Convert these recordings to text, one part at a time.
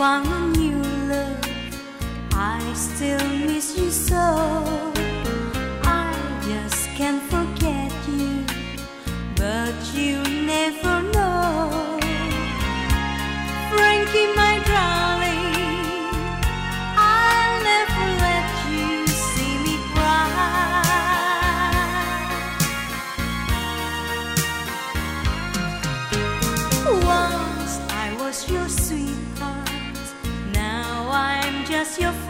found a new love. I still miss you so. I just can't forget you, but you never know. Frankie, my darling, I'll never let you see me cry. Once I was your as your friend.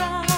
cry.